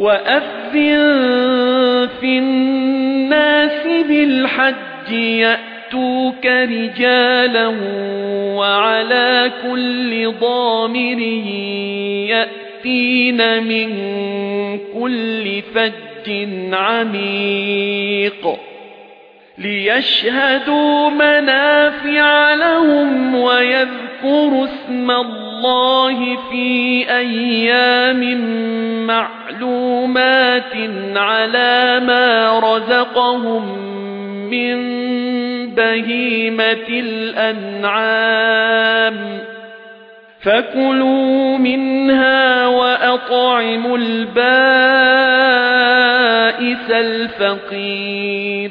وَأَذِّن فِي النَّاسِ بِالْحَجِّ يَأْتُوكَ رِجَالًا وَعَلَى كُلِّ ضَامِرٍ يَأْتِينَ مِنْ كُلِّ فَجٍّ عَمِيقٍ لِيَشْهَدُوا مَنَافِعَ لَهُمْ وَيَذْكُرُوا اسْمَ اللَّهِ فِي أَيَّامٍ مَّعْلُومَاتٍ عَلَى مَا رَزَقَهُم مِّن بَهِيمَةِ الْأَنْعَامِ فَكُلُوا مِنْهَا وَأَطْعِمُوا الْبَائِسَ الْفَقِيرَ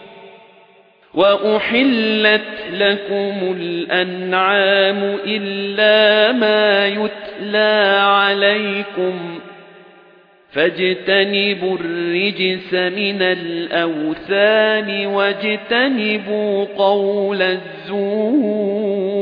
وَأُحِلَّتْ لَكُمُ الْأَنْعَامُ إِلَّا مَا يُتْلَى عَلَيْكُمْ فَاجْتَنِبُوا الرِّجْسَ مِنَ الْأَوْثَانِ وَاجْتَنِبُوا قَوْلَ الزُّورِ